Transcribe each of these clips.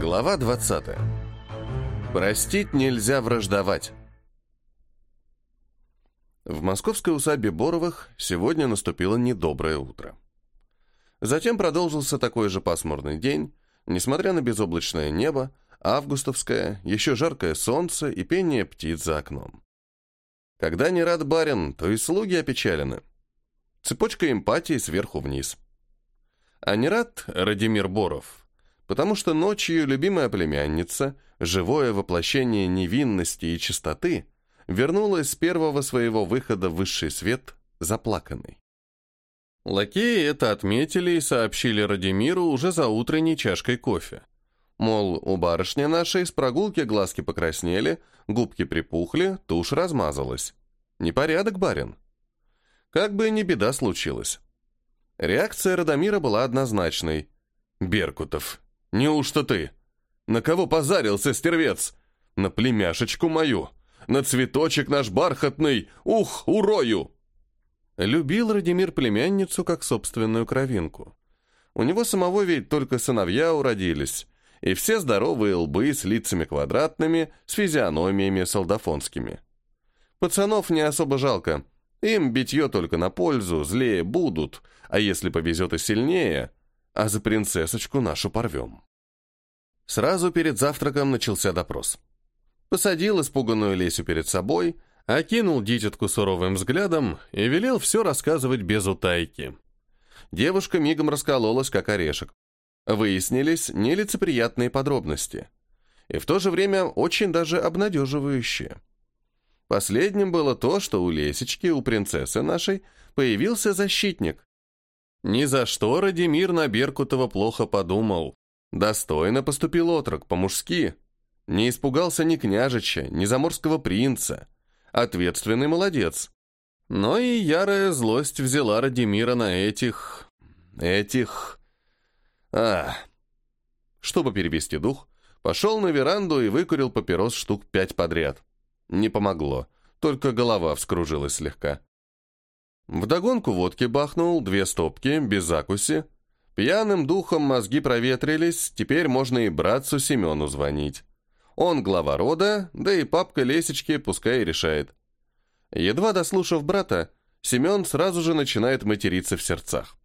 Глава 20. Простить нельзя враждовать. В московской усадьбе Боровых сегодня наступило недоброе утро. Затем продолжился такой же пасмурный день, несмотря на безоблачное небо, августовское, еще жаркое солнце и пение птиц за окном. Когда не рад барин, то и слуги опечалены. Цепочка эмпатии сверху вниз. А не рад Радимир Боров – потому что ночью любимая племянница, живое воплощение невинности и чистоты, вернулась с первого своего выхода в высший свет заплаканной. Лакеи это отметили и сообщили Радимиру уже за утренней чашкой кофе. Мол, у барышни нашей с прогулки глазки покраснели, губки припухли, тушь размазалась. Непорядок, барин. Как бы ни беда случилась. Реакция Радомира была однозначной. «Беркутов, Неужто ты? На кого позарился, стервец? На племяшечку мою? На цветочек наш бархатный? Ух, урою!» Любил Радимир племянницу как собственную кровинку. У него самого ведь только сыновья уродились, и все здоровые лбы с лицами квадратными, с физиономиями солдафонскими. Пацанов не особо жалко, им битье только на пользу, злее будут, а если повезет и сильнее, а за принцессочку нашу порвем. Сразу перед завтраком начался допрос. Посадил испуганную Лесю перед собой, окинул дитятку суровым взглядом и велел все рассказывать без утайки. Девушка мигом раскололась, как орешек. Выяснились нелицеприятные подробности. И в то же время очень даже обнадеживающие. Последним было то, что у Лесечки, у принцессы нашей, появился защитник. Ни за что Радимир на Беркутова плохо подумал. Достойно поступил отрок, по-мужски. Не испугался ни княжича, ни заморского принца. Ответственный молодец. Но и ярая злость взяла Радимира на этих... этих... А... Чтобы перевести дух, пошел на веранду и выкурил папирос штук пять подряд. Не помогло, только голова вскружилась слегка. Вдогонку водки бахнул, две стопки, без закуси, Пьяным духом мозги проветрились, теперь можно и братцу Семену звонить. Он глава рода, да и папка Лесечки пускай решает. Едва дослушав брата, Семен сразу же начинает материться в сердцах.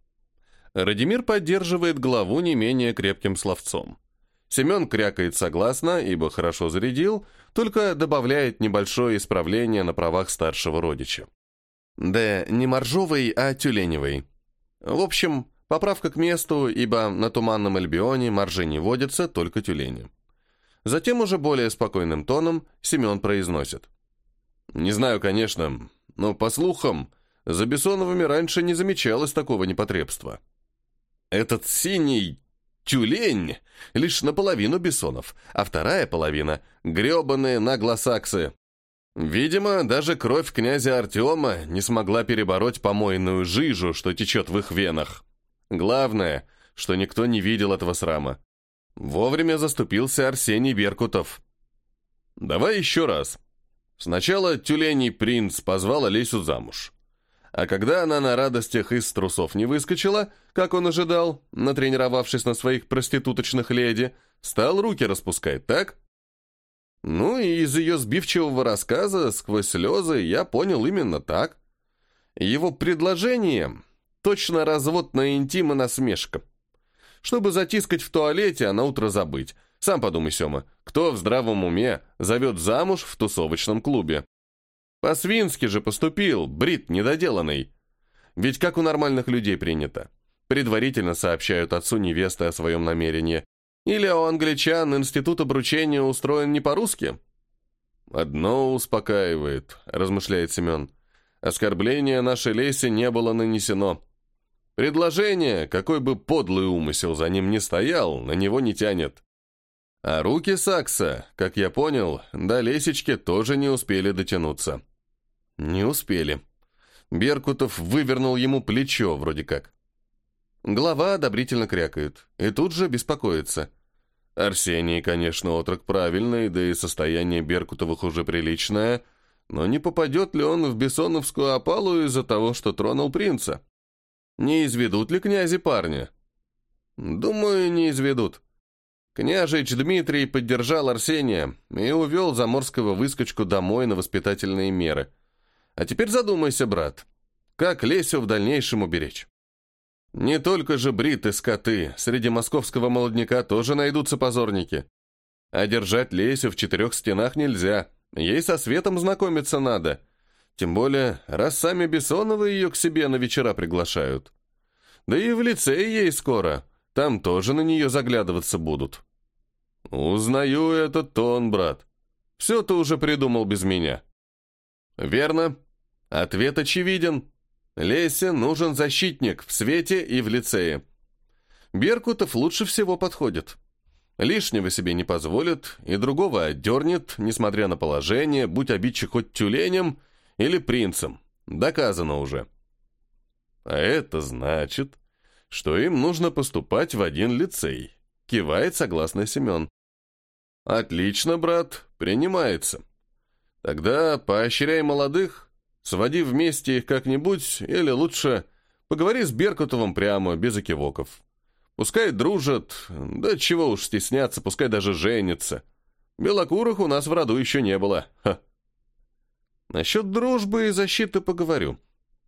Радимир поддерживает главу не менее крепким словцом. Семен крякает согласно, ибо хорошо зарядил, только добавляет небольшое исправление на правах старшего родича. Да не моржовый, а тюленевый. В общем, Поправка к месту, ибо на Туманном Альбионе моржи не водятся, только тюлени. Затем уже более спокойным тоном Семен произносит. «Не знаю, конечно, но, по слухам, за Бессоновыми раньше не замечалось такого непотребства. Этот синий тюлень лишь наполовину Бессонов, а вторая половина — гребаные наглосаксы. Видимо, даже кровь князя Артема не смогла перебороть помойную жижу, что течет в их венах. Главное, что никто не видел этого срама. Вовремя заступился Арсений Беркутов. «Давай еще раз. Сначала тюленей принц позвал Олесю замуж. А когда она на радостях из трусов не выскочила, как он ожидал, натренировавшись на своих проституточных леди, стал руки распускать, так? Ну и из ее сбивчивого рассказа сквозь слезы я понял именно так. Его предложение Точно развод на интим насмешка. Чтобы затискать в туалете, а утро забыть. Сам подумай, Сёма, кто в здравом уме зовет замуж в тусовочном клубе? По-свински же поступил, брит недоделанный. Ведь как у нормальных людей принято. Предварительно сообщают отцу невесты о своем намерении. Или у англичан институт обручения устроен не по-русски? «Одно успокаивает», — размышляет Семен. «Оскорбление нашей Лесе не было нанесено. Предложение, какой бы подлый умысел за ним ни стоял, на него не тянет. А руки Сакса, как я понял, до лесечки тоже не успели дотянуться. Не успели. Беркутов вывернул ему плечо, вроде как. Глава одобрительно крякает, и тут же беспокоится. Арсений, конечно, отрок правильный, да и состояние Беркутовых уже приличное, но не попадет ли он в бессоновскую опалу из-за того, что тронул принца? Не изведут ли князи парня? Думаю, не изведут. Княжич Дмитрий поддержал Арсения и увел заморского выскочку домой на воспитательные меры. А теперь задумайся, брат, как Лесю в дальнейшем уберечь? Не только же бриты скоты, среди московского молодняка тоже найдутся позорники. А держать Лесю в четырех стенах нельзя, ей со светом знакомиться надо. Тем более, раз сами Бессоновы ее к себе на вечера приглашают. Да и в лице ей скоро, там тоже на нее заглядываться будут. Узнаю этот тон, брат. Все ты уже придумал без меня. Верно. Ответ очевиден. Лесе нужен защитник в свете и в лицее. Беркутов лучше всего подходит. Лишнего себе не позволит и другого отдернет, несмотря на положение, будь обидчик хоть тюленем или принцем. Доказано уже. А это значит, что им нужно поступать в один лицей. Кивает согласно Семен. Отлично, брат, принимается. Тогда поощряй молодых, Своди вместе их как-нибудь, или лучше поговори с Беркутовым прямо, без окивоков. Пускай дружат, да чего уж стесняться, пускай даже женятся. Белокурых у нас в роду еще не было. Ха. Насчет дружбы и защиты поговорю.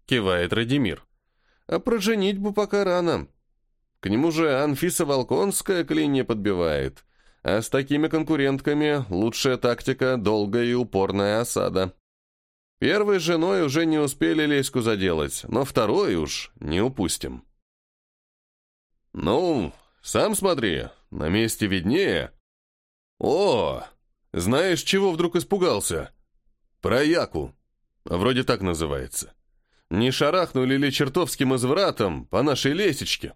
Кивает Радимир. А про женитьбу пока рано. К нему же Анфиса Волконская клинья подбивает. А с такими конкурентками лучшая тактика — долгая и упорная осада. Первой женой уже не успели леську заделать, но второй уж не упустим. Ну, сам смотри, на месте виднее. О, знаешь, чего вдруг испугался? Про Яку. Вроде так называется. Не шарахнули ли чертовским извратом по нашей лесечке?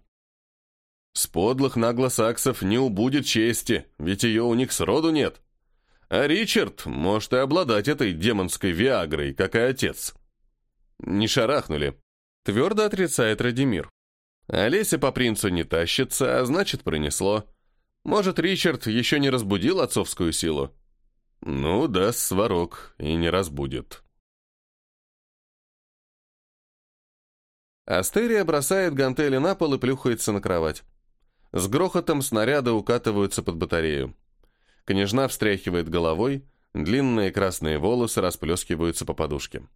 С подлых наглосаксов не убудет чести, ведь ее у них сроду нет. А Ричард может и обладать этой демонской Виагрой, как и отец. Не шарахнули. Твердо отрицает Радимир. Олеся по принцу не тащится, а значит, пронесло. Может, Ричард еще не разбудил отцовскую силу? Ну, даст сварок и не разбудит. Астерия бросает гантели на пол и плюхается на кровать. С грохотом снаряды укатываются под батарею. Княжна встряхивает головой, длинные красные волосы расплескиваются по подушке.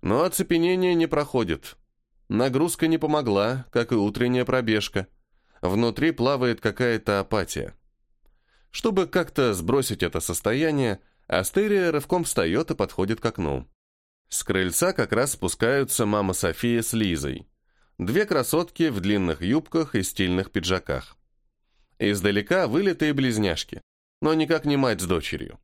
Но оцепенение не проходит. Нагрузка не помогла, как и утренняя пробежка. Внутри плавает какая-то апатия. Чтобы как-то сбросить это состояние, Астерия рывком встает и подходит к окну. С крыльца как раз спускаются мама София с Лизой. Две красотки в длинных юбках и стильных пиджаках. Издалека вылитые близняшки но никак не мать с дочерью.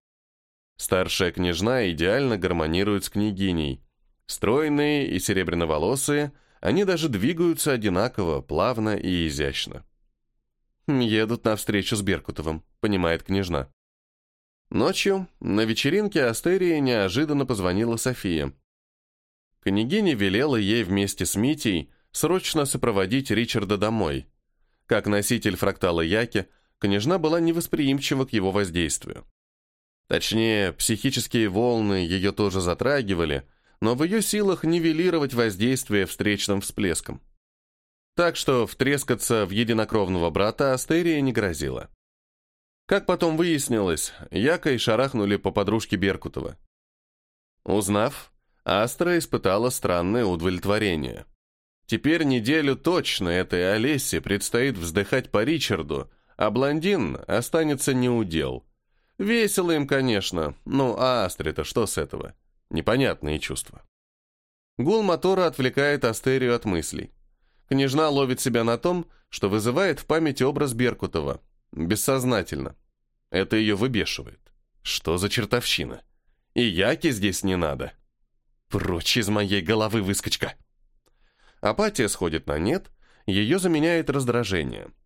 Старшая княжна идеально гармонирует с княгиней. Стройные и серебряноволосые, они даже двигаются одинаково, плавно и изящно. «Едут навстречу с Беркутовым», — понимает княжна. Ночью на вечеринке Астерии неожиданно позвонила София. Княгиня велела ей вместе с Митей срочно сопроводить Ричарда домой. Как носитель фрактала Яки, княжна была невосприимчива к его воздействию. Точнее, психические волны ее тоже затрагивали, но в ее силах нивелировать воздействие встречным всплеском. Так что втрескаться в единокровного брата Астерия не грозила. Как потом выяснилось, Якой шарахнули по подружке Беркутова. Узнав, Астра испытала странное удовлетворение. Теперь неделю точно этой Олесе предстоит вздыхать по Ричарду, а блондин останется неудел. Весело им, конечно, ну а Астре-то что с этого? Непонятные чувства. Гул мотора отвлекает Астерию от мыслей. Княжна ловит себя на том, что вызывает в памяти образ Беркутова. Бессознательно. Это ее выбешивает. Что за чертовщина? И Яки здесь не надо. Прочь из моей головы, выскочка! Апатия сходит на нет, ее заменяет раздражение –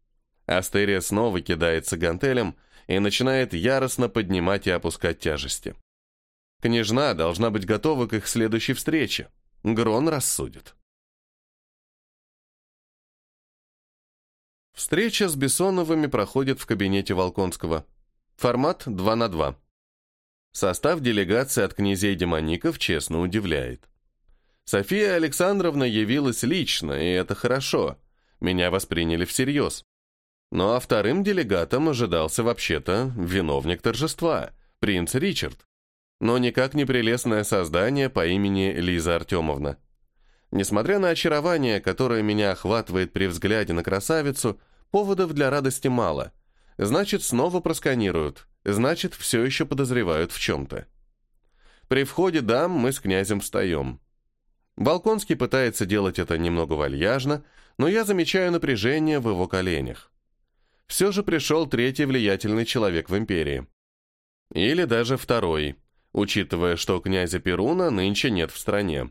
Астерия снова кидается гантелем и начинает яростно поднимать и опускать тяжести. Княжна должна быть готова к их следующей встрече. Грон рассудит. Встреча с Бессоновыми проходит в кабинете Волконского. Формат 2 на 2. Состав делегации от князей-демоников честно удивляет. София Александровна явилась лично, и это хорошо. Меня восприняли всерьез. Ну а вторым делегатом ожидался вообще-то виновник торжества, принц Ричард. Но никак не прелестное создание по имени Лиза Артемовна. Несмотря на очарование, которое меня охватывает при взгляде на красавицу, поводов для радости мало. Значит, снова просканируют, значит, все еще подозревают в чем-то. При входе дам мы с князем встаем. Балконский пытается делать это немного вальяжно, но я замечаю напряжение в его коленях. Все же пришел третий влиятельный человек в империи. Или даже второй, учитывая, что князя Перуна нынче нет в стране.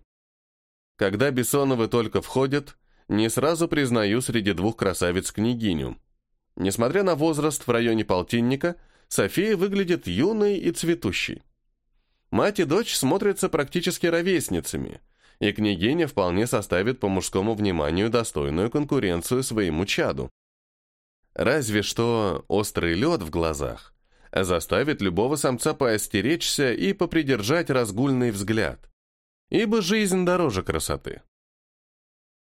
Когда Бессоновы только входят, не сразу признаю среди двух красавиц княгиню. Несмотря на возраст в районе полтинника, София выглядит юной и цветущей. Мать и дочь смотрятся практически ровесницами, и княгиня вполне составит по мужскому вниманию достойную конкуренцию своему чаду. Разве что острый лед в глазах заставит любого самца поостеречься и попридержать разгульный взгляд. Ибо жизнь дороже красоты.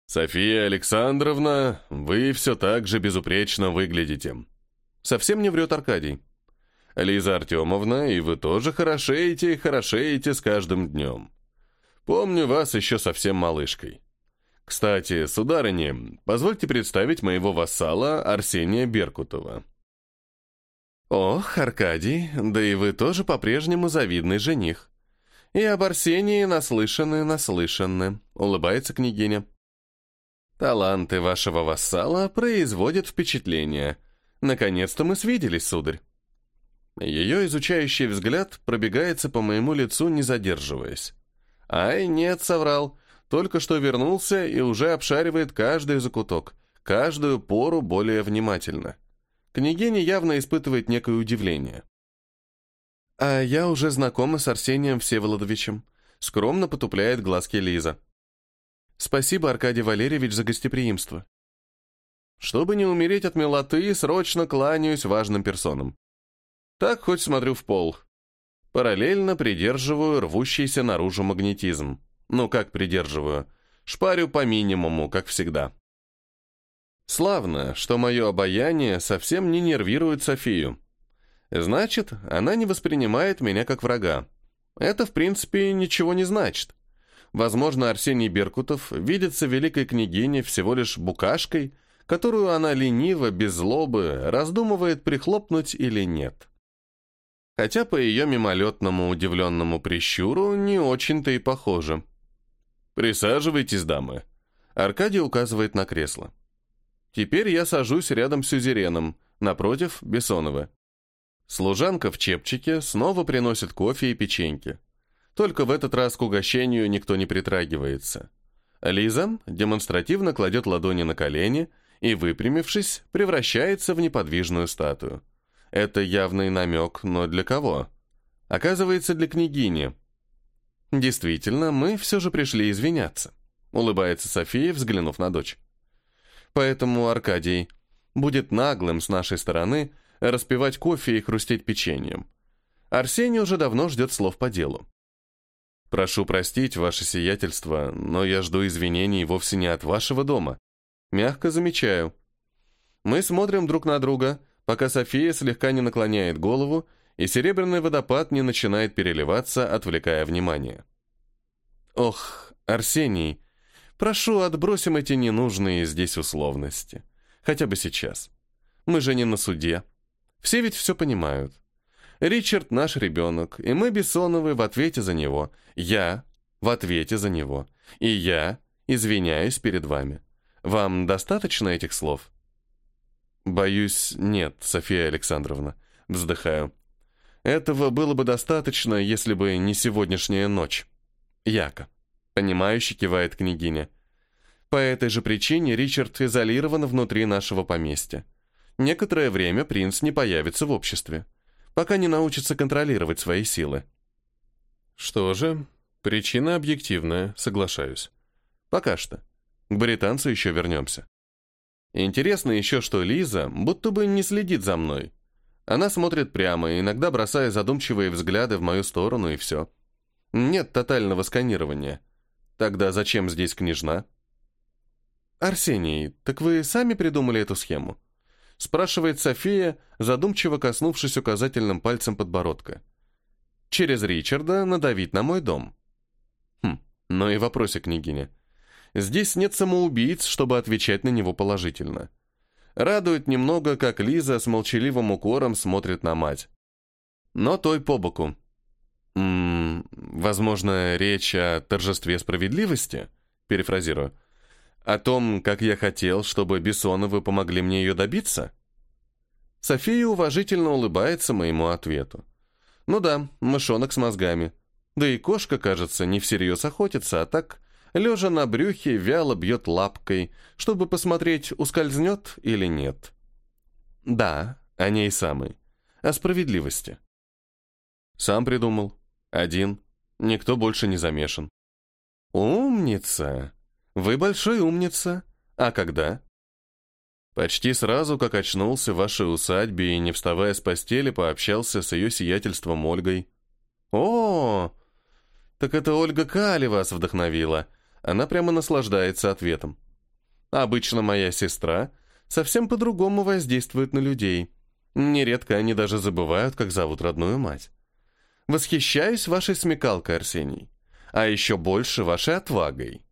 «София Александровна, вы все так же безупречно выглядите». Совсем не врет Аркадий. «Лиза Артемовна, и вы тоже хорошеете и хорошеете с каждым днем. Помню вас еще совсем малышкой. Кстати, сударыня, позвольте представить моего вассала Арсения Беркутова. Ох, Аркадий, да и вы тоже по-прежнему завидный жених. И об Арсении наслышаны, наслышаны, улыбается княгиня. Таланты вашего вассала производят впечатление. Наконец-то мы свиделись, сударь. Ее изучающий взгляд пробегается по моему лицу, не задерживаясь. Ай, нет, соврал. Только что вернулся и уже обшаривает каждый закуток, каждую пору более внимательно. Княгиня явно испытывает некое удивление. «А я уже знакома с Арсением Всеволодовичем», скромно потупляет глазки Лиза. «Спасибо, Аркадий Валерьевич, за гостеприимство». Чтобы не умереть от милоты, срочно кланяюсь важным персонам. Так хоть смотрю в пол. Параллельно придерживаю рвущийся наружу магнетизм. Ну, как придерживаю? Шпарю по минимуму, как всегда. Славно, что мое обаяние совсем не нервирует Софию. Значит, она не воспринимает меня как врага. Это, в принципе, ничего не значит. Возможно, Арсений Беркутов видится великой княгиней всего лишь букашкой, которую она лениво, без злобы, раздумывает прихлопнуть или нет хотя по ее мимолетному удивленному прищуру не очень-то и похоже. «Присаживайтесь, дамы». Аркадий указывает на кресло. Теперь я сажусь рядом с сюзереном, напротив Бессонова. Служанка в чепчике снова приносит кофе и печеньки. Только в этот раз к угощению никто не притрагивается. Лиза демонстративно кладет ладони на колени и, выпрямившись, превращается в неподвижную статую. Это явный намек, но для кого? Оказывается, для княгини. Действительно, мы все же пришли извиняться, улыбается София, взглянув на дочь. Поэтому, Аркадий, будет наглым с нашей стороны распивать кофе и хрустеть печеньем. Арсений уже давно ждет слов по делу. «Прошу простить, ваше сиятельство, но я жду извинений вовсе не от вашего дома. Мягко замечаю. Мы смотрим друг на друга, пока София слегка не наклоняет голову, и серебряный водопад не начинает переливаться, отвлекая внимание. «Ох, Арсений, прошу, отбросим эти ненужные здесь условности. Хотя бы сейчас. Мы же не на суде. Все ведь все понимают. Ричард наш ребенок, и мы Бессоновы в ответе за него. Я в ответе за него. И я извиняюсь перед вами. Вам достаточно этих слов?» «Боюсь, нет, София Александровна». Вздыхаю. «Этого было бы достаточно, если бы не сегодняшняя ночь». «Яко». Понимающе кивает княгиня. По этой же причине Ричард изолирован внутри нашего поместья. Некоторое время принц не появится в обществе, пока не научится контролировать свои силы. Что же, причина объективная, соглашаюсь. Пока что. К британцу еще вернемся. Интересно еще, что Лиза будто бы не следит за мной. Она смотрит прямо, иногда бросая задумчивые взгляды в мою сторону, и все. Нет тотального сканирования. Тогда зачем здесь княжна? Арсений, так вы сами придумали эту схему? спрашивает София, задумчиво коснувшись указательным пальцем подбородка. Через Ричарда надавить на мой дом. Хм, но и вопросе, княгиня. Здесь нет самоубийц, чтобы отвечать на него положительно. Радует немного, как Лиза с молчаливым укором смотрит на мать. Но той по боку. М возможно, речь о торжестве справедливости? Перефразирую. О том, как я хотел, чтобы Бессоновы помогли мне ее добиться? София уважительно улыбается моему ответу. Ну да, мышонок с мозгами. Да и кошка, кажется, не всерьез охотится, а так, лежа на брюхе, вяло бьет лапкой, чтобы посмотреть, ускользнет или нет. Да, о ней самой. О справедливости. Сам придумал. Один. Никто больше не замешан. Умница. Вы большой умница. А когда? Почти сразу, как очнулся в вашей усадьбе и, не вставая с постели, пообщался с ее сиятельством Ольгой. О, так это Ольга Кали вас вдохновила. Она прямо наслаждается ответом. Обычно моя сестра совсем по-другому воздействует на людей. Нередко они даже забывают, как зовут родную мать. Восхищаюсь вашей смекалкой, Арсений. А еще больше вашей отвагой.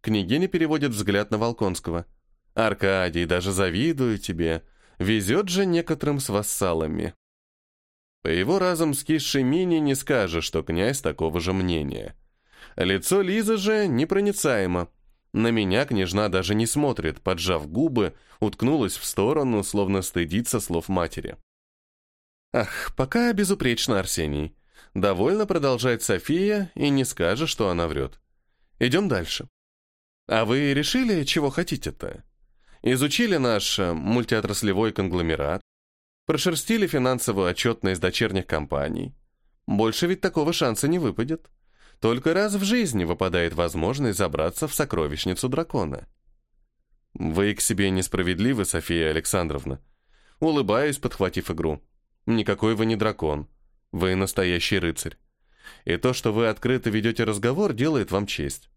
Княгиня переводит взгляд на Волконского. Аркадий, даже завидую тебе. Везет же некоторым с вассалами. По его разом скисшей мине не скажешь, что князь такого же мнения. Лицо Лизы же непроницаемо. На меня княжна даже не смотрит, поджав губы, уткнулась в сторону, словно стыдится слов матери. Ах, пока безупречно, Арсений. Довольно продолжает София, и не скажешь, что она врет. Идем дальше. А вы решили, чего хотите-то? Изучили наш э, мультиотраслевой конгломерат, прошерстили финансовую отчетность дочерних компаний. Больше ведь такого шанса не выпадет. Только раз в жизни выпадает возможность забраться в сокровищницу дракона. Вы к себе несправедливы, София Александровна. Улыбаюсь, подхватив игру. Никакой вы не дракон. Вы настоящий рыцарь. И то, что вы открыто ведете разговор, делает вам честь.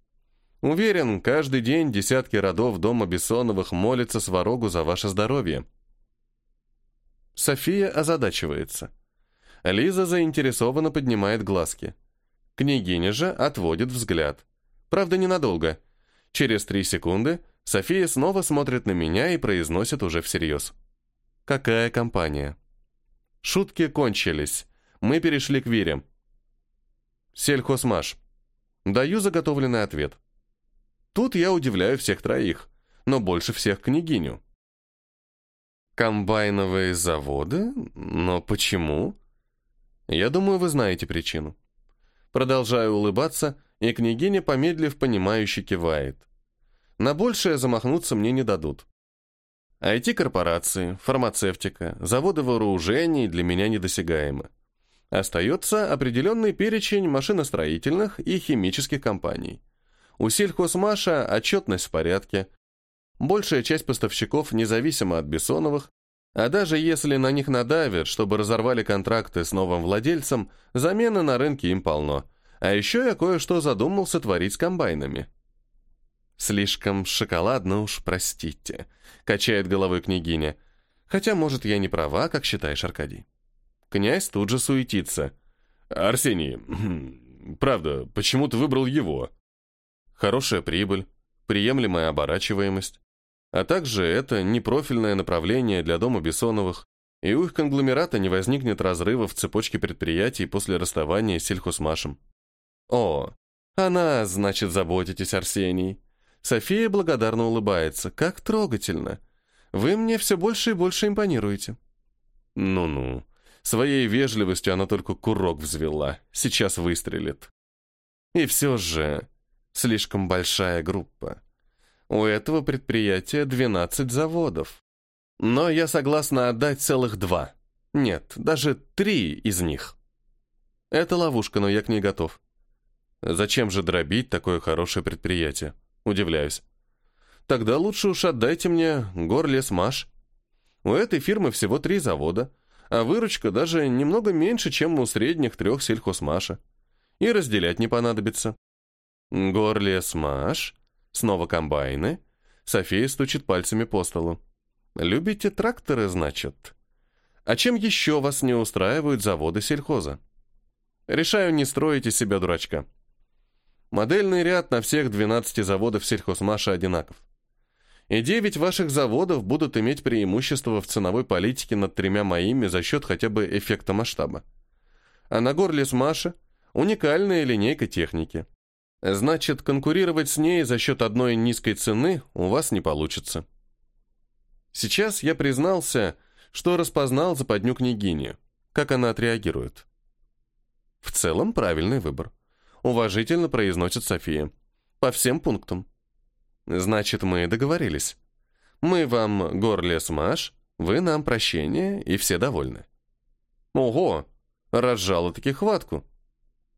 Уверен, каждый день десятки родов дома Бессоновых молятся Сварогу за ваше здоровье. София озадачивается. Лиза заинтересованно поднимает глазки. Княгиня же отводит взгляд. Правда, ненадолго. Через три секунды София снова смотрит на меня и произносит уже всерьез. «Какая компания?» Шутки кончились. Мы перешли к Вере. Сельхозмаш. Даю заготовленный ответ. Тут я удивляю всех троих, но больше всех княгиню. Комбайновые заводы? Но почему? Я думаю, вы знаете причину. Продолжаю улыбаться, и княгиня, помедлив, понимающе кивает. На большее замахнуться мне не дадут. IT-корпорации, фармацевтика, заводы вооружений для меня недосягаемы. Остается определенный перечень машиностроительных и химических компаний. У сельхозмаша отчетность в порядке. Большая часть поставщиков независима от Бессоновых, а даже если на них надавят, чтобы разорвали контракты с новым владельцем, замены на рынке им полно. А еще я кое-что задумался творить с комбайнами. «Слишком шоколадно уж, простите», — качает головой княгиня. «Хотя, может, я не права, как считаешь, Аркадий». Князь тут же суетится. «Арсений, хм, правда, почему ты выбрал его?» «Хорошая прибыль, приемлемая оборачиваемость, а также это непрофильное направление для дома Бессоновых, и у их конгломерата не возникнет разрыва в цепочке предприятий после расставания с сельхозмашем». «О, она, значит, заботитесь, Арсений». София благодарно улыбается. «Как трогательно. Вы мне все больше и больше импонируете». «Ну-ну», Своей вежливостью она только курок взвела. Сейчас выстрелит. И все же слишком большая группа. У этого предприятия 12 заводов. Но я согласна отдать целых два. Нет, даже три из них. Это ловушка, но я к ней готов. Зачем же дробить такое хорошее предприятие? Удивляюсь. Тогда лучше уж отдайте мне Горлесмаш. У этой фирмы всего три завода, а выручка даже немного меньше, чем у средних трех сельхозмаша. И разделять не понадобится. Горлес Маш, снова комбайны. София стучит пальцами по столу. Любите тракторы, значит? А чем еще вас не устраивают заводы сельхоза? Решаю не строить из себя дурачка. Модельный ряд на всех 12 заводов сельхозмаша одинаков. И 9 ваших заводов будут иметь преимущество в ценовой политике над тремя моими за счет хотя бы эффекта масштаба. А на Горлесмаше уникальная линейка техники. Значит, конкурировать с ней за счет одной низкой цены у вас не получится. Сейчас я признался, что распознал западню княгини. Как она отреагирует? В целом, правильный выбор. Уважительно произносит София. По всем пунктам. Значит, мы договорились. Мы вам горлес маш, вы нам прощение, и все довольны. Ого, разжала-таки хватку.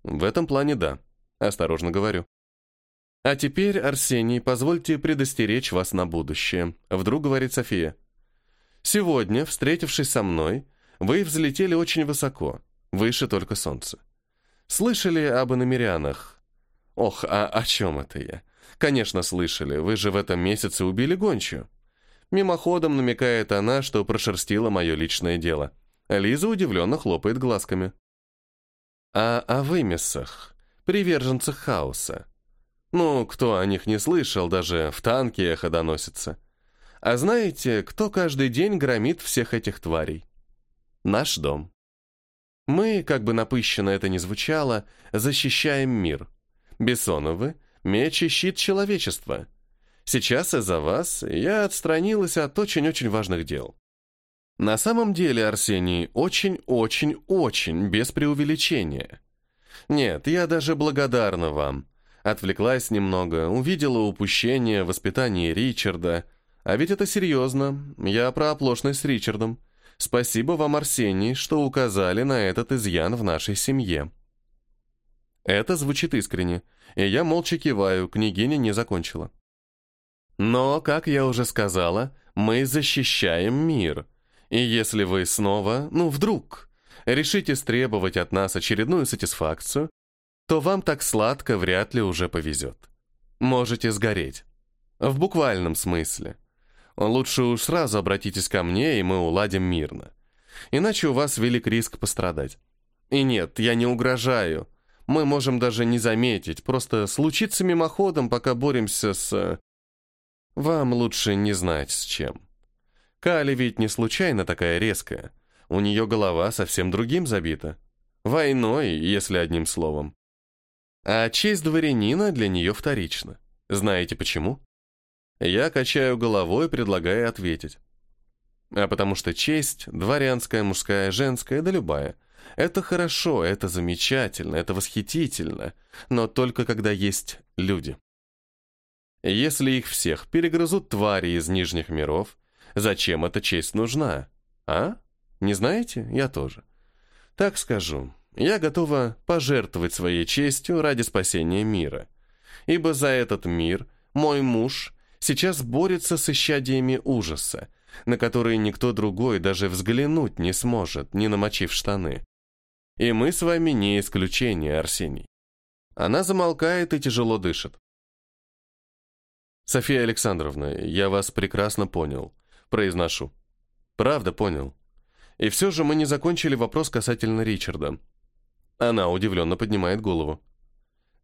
В этом плане да, осторожно говорю. А теперь, Арсений, позвольте предостеречь вас на будущее, вдруг говорит София. Сегодня, встретившись со мной, вы взлетели очень высоко, выше только солнца. Слышали об иномерянах? Ох, а о чем это я? Конечно, слышали, вы же в этом месяце убили гончую. Мимоходом намекает она, что прошерстила мое личное дело. Лиза удивленно хлопает глазками. А о вымесах, приверженцах хаоса. Ну, кто о них не слышал, даже в танке эхо доносится. А знаете, кто каждый день громит всех этих тварей? Наш дом. Мы, как бы напыщенно это ни звучало, защищаем мир. Бессоновы — меч и щит человечества. Сейчас из-за вас я отстранилась от очень-очень важных дел. На самом деле, Арсений, очень-очень-очень без преувеличения. Нет, я даже благодарна вам. Отвлеклась немного, увидела упущение в воспитании Ричарда. А ведь это серьезно. Я про оплошность с Ричардом. Спасибо вам, Арсений, что указали на этот изъян в нашей семье. Это звучит искренне, и я молча киваю, княгиня не закончила. Но, как я уже сказала, мы защищаем мир. И если вы снова, ну вдруг, решите стребовать от нас очередную сатисфакцию, то вам так сладко вряд ли уже повезет. Можете сгореть. В буквальном смысле. Лучше уж сразу обратитесь ко мне, и мы уладим мирно. Иначе у вас велик риск пострадать. И нет, я не угрожаю. Мы можем даже не заметить, просто случится мимоходом, пока боремся с... Вам лучше не знать с чем. Кали ведь не случайно такая резкая. У нее голова совсем другим забита. Войной, если одним словом. А честь дворянина для нее вторична. Знаете почему? Я качаю головой, предлагая ответить. А потому что честь, дворянская, мужская, женская, да любая, это хорошо, это замечательно, это восхитительно, но только когда есть люди. Если их всех перегрызут твари из нижних миров, зачем эта честь нужна? А? Не знаете? Я тоже. Так скажу. Я готова пожертвовать своей честью ради спасения мира. Ибо за этот мир мой муж сейчас борется с исчадиями ужаса, на которые никто другой даже взглянуть не сможет, не намочив штаны. И мы с вами не исключение, Арсений. Она замолкает и тяжело дышит. София Александровна, я вас прекрасно понял. Произношу. Правда понял. И все же мы не закончили вопрос касательно Ричарда. Она удивленно поднимает голову.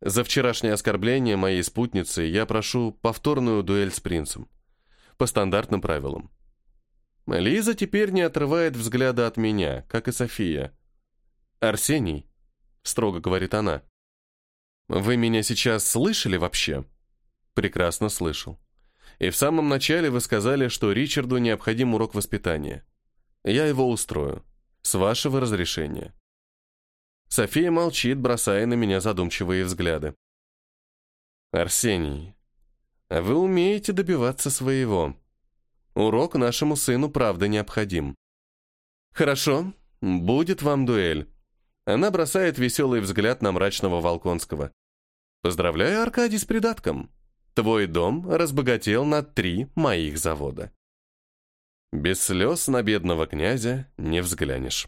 За вчерашнее оскорбление моей спутницы я прошу повторную дуэль с принцем. По стандартным правилам. Лиза теперь не отрывает взгляда от меня, как и София. «Арсений», — строго говорит она, — «вы меня сейчас слышали вообще?» «Прекрасно слышал. И в самом начале вы сказали, что Ричарду необходим урок воспитания. Я его устрою. С вашего разрешения. София молчит, бросая на меня задумчивые взгляды. «Арсений, а вы умеете добиваться своего. Урок нашему сыну правда необходим. Хорошо, будет вам дуэль». Она бросает веселый взгляд на мрачного Волконского. «Поздравляю, Аркадий, с придатком. Твой дом разбогател на три моих завода». Без слез на бедного князя не взглянешь.